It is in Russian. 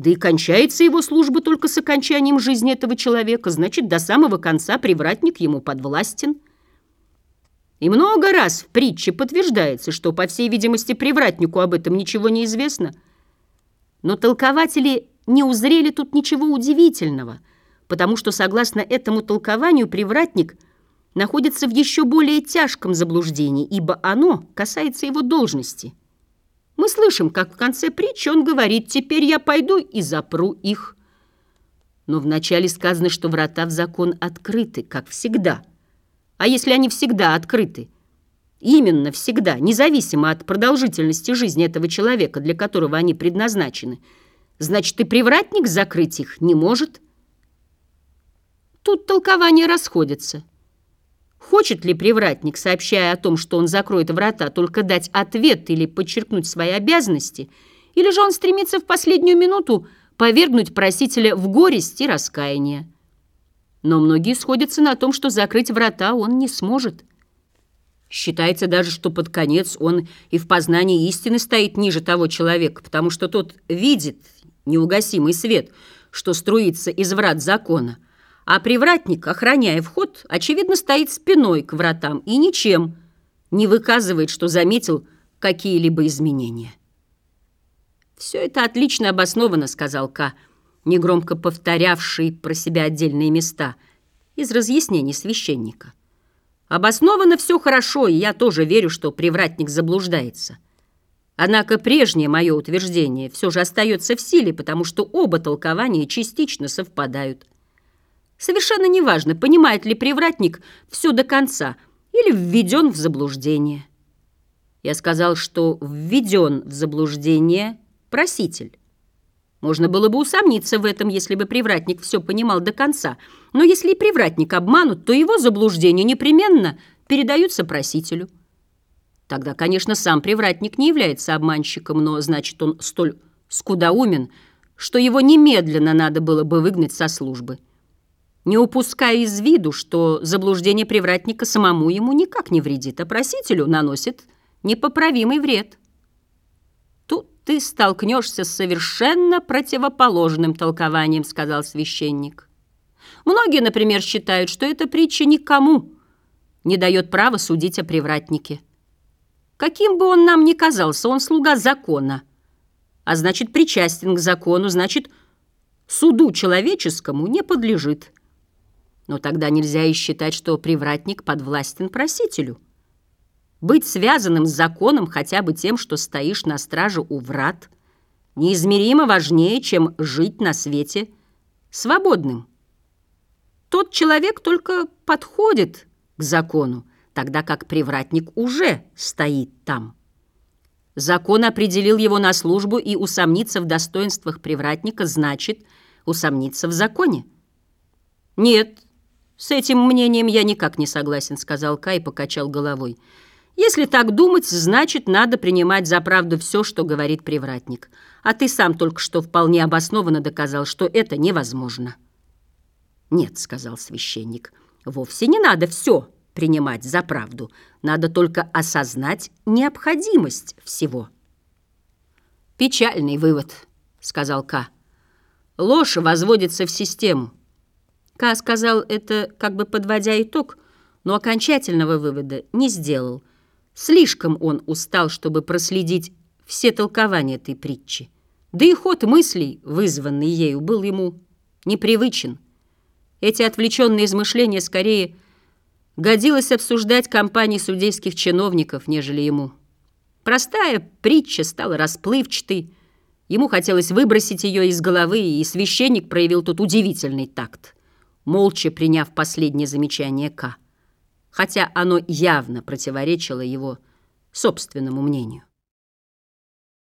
Да и кончается его служба только с окончанием жизни этого человека, значит, до самого конца привратник ему подвластен. И много раз в притче подтверждается, что, по всей видимости, привратнику об этом ничего не известно. Но толкователи не узрели тут ничего удивительного, потому что, согласно этому толкованию, привратник находится в еще более тяжком заблуждении, ибо оно касается его должности – мы слышим, как в конце притчи он говорит «теперь я пойду и запру их». Но вначале сказано, что врата в закон открыты, как всегда. А если они всегда открыты? Именно всегда, независимо от продолжительности жизни этого человека, для которого они предназначены. Значит, и привратник закрыть их не может. Тут толкования расходятся. Хочет ли привратник, сообщая о том, что он закроет врата, только дать ответ или подчеркнуть свои обязанности, или же он стремится в последнюю минуту повергнуть просителя в горесть и раскаяние? Но многие сходятся на том, что закрыть врата он не сможет. Считается даже, что под конец он и в познании истины стоит ниже того человека, потому что тот видит неугасимый свет, что струится из врат закона – а привратник, охраняя вход, очевидно, стоит спиной к вратам и ничем не выказывает, что заметил какие-либо изменения. «Все это отлично обосновано», — сказал К, негромко повторявший про себя отдельные места из разъяснений священника. «Обосновано все хорошо, и я тоже верю, что привратник заблуждается». Однако прежнее мое утверждение все же остается в силе, потому что оба толкования частично совпадают. Совершенно неважно, понимает ли привратник все до конца или введен в заблуждение. Я сказал, что введен в заблуждение проситель. Можно было бы усомниться в этом, если бы привратник все понимал до конца. Но если и привратник обманут, то его заблуждения непременно передаются просителю. Тогда, конечно, сам привратник не является обманщиком, но, значит, он столь скудоумен, что его немедленно надо было бы выгнать со службы не упуская из виду, что заблуждение привратника самому ему никак не вредит, а просителю наносит непоправимый вред. Тут ты столкнешься с совершенно противоположным толкованием, сказал священник. Многие, например, считают, что эта притча никому не дает права судить о привратнике. Каким бы он нам ни казался, он слуга закона, а значит, причастен к закону, значит, суду человеческому не подлежит. Но тогда нельзя и считать, что привратник подвластен просителю. Быть связанным с законом хотя бы тем, что стоишь на страже у врат, неизмеримо важнее, чем жить на свете свободным. Тот человек только подходит к закону, тогда как привратник уже стоит там. Закон определил его на службу, и усомниться в достоинствах привратника значит усомниться в законе. Нет, «С этим мнением я никак не согласен», — сказал Кай и покачал головой. «Если так думать, значит, надо принимать за правду все, что говорит привратник. А ты сам только что вполне обоснованно доказал, что это невозможно». «Нет», — сказал священник, — «вовсе не надо все принимать за правду. Надо только осознать необходимость всего». «Печальный вывод», — сказал Ка. «Ложь возводится в систему». Ка сказал это, как бы подводя итог, но окончательного вывода не сделал. Слишком он устал, чтобы проследить все толкования этой притчи. Да и ход мыслей, вызванный ею, был ему непривычен. Эти отвлеченные измышления скорее годилось обсуждать компании судейских чиновников, нежели ему. Простая притча стала расплывчатой, ему хотелось выбросить ее из головы, и священник проявил тут удивительный такт молча приняв последнее замечание К, хотя оно явно противоречило его собственному мнению.